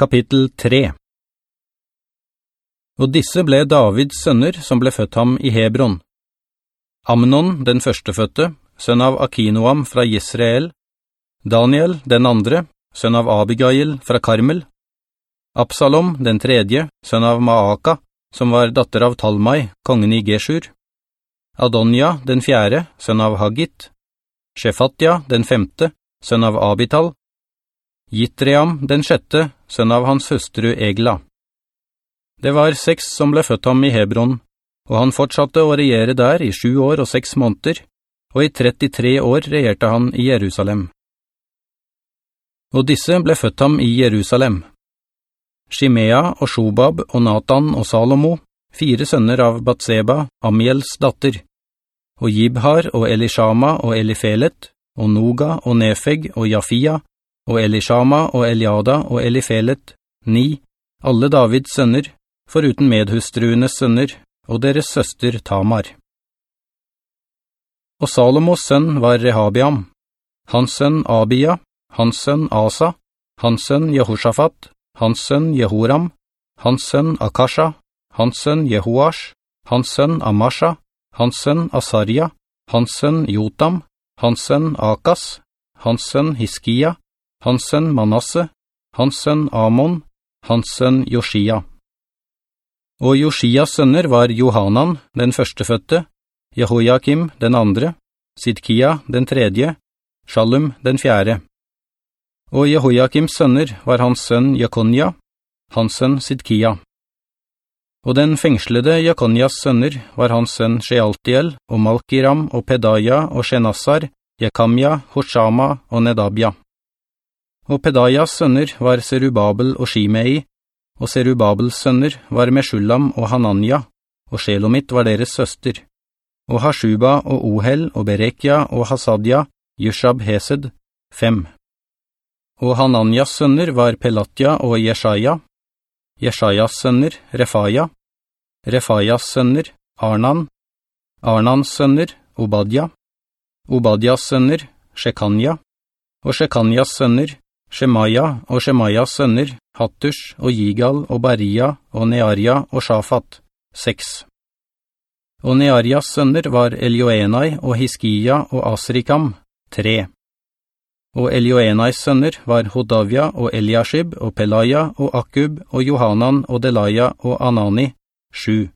Kapittel 3 Og disse ble Davids sønner som ble født ham i Hebron. Amnon, den førstefødte, sønn av Akinoam fra Israel. Daniel, den andre, sønn av Abigail fra Karmel. Absalom, den tredje, sønn av Maaka, som var datter av Talmai, kongen i Geshur. Adonia, den fjerde, sønn av Hagit. Shefatja, den femte, sønn av Abital. Gittream, den sjette, sønn av hans hustru Egla. Det var seks som ble født ham i Hebron, og han fortsatte å regjere der i sju år og seks måneder, og i 33 år regjerte han i Jerusalem. Og disse ble født ham i Jerusalem. Shimea og Shobab og Nathan og Salomo, fire sønner av Batseba, Amiels datter, og Jibhar og Elishama og Elifelet, og Noga og Nefeg og Jafia, og Elishama og Eliada og Elifelet, ni, alle Davids sønner, foruten medhustruenes sønner, og deres søster Tamar. Og Salomos sønn var Rehabiam, hans sønn Abia, hans sønn Asa, hans sønn Jehoshaphat, hans sønn Jehoram, hans sønn Akasha, hans sønn Jehoash, hans sønn Amasha, hans sønn Asaria, hans sønn Jotam, hans sønn Akas, hans sønn Hiskia, hans sønn Manasse, hans sønn Amon, hans sønn Josia. Og Josias sønner var Johanan, den førstefødte, Jehoiakim, den andre, Sidkia, den tredje, Shalom, den fjerde. Og Jehoiakims sønner var hans sønn Jekonia, hans sønn Sidkia. Og den fengslede Jekonias sønner var hans sønn Shealtiel og Malkiram og Pedaya og Shenassar, Jekamia, Hoshama og Nedabia. Og Pedaias sønner var Serubabel og Shimei, og Serubabels sønner var Meshulam og Hanania, og Shelomit var deres søster. Og Hashuba og Ohel og Berekia og Hasadia, Yushab Hesed, fem. Og Hananias sønner var Pelatja og Jeshaya, Jeshajas sønner Refaya, Refayas sønner Arnan, Arnans sønner Obadja, Obadjas sønner Shekanya, og Shekanyas sønner Shemaya og Shemayas sønner Hattush og Gigal og Baria og Nearia og Shafat, seks. Og Nearias sønner var Elioenai og Hiskia og Asrikam, tre. Og Elioenais sønner var Hodavia og Eliashib og Pelaya og Akub og Johanan og Delaya og Anani, sju.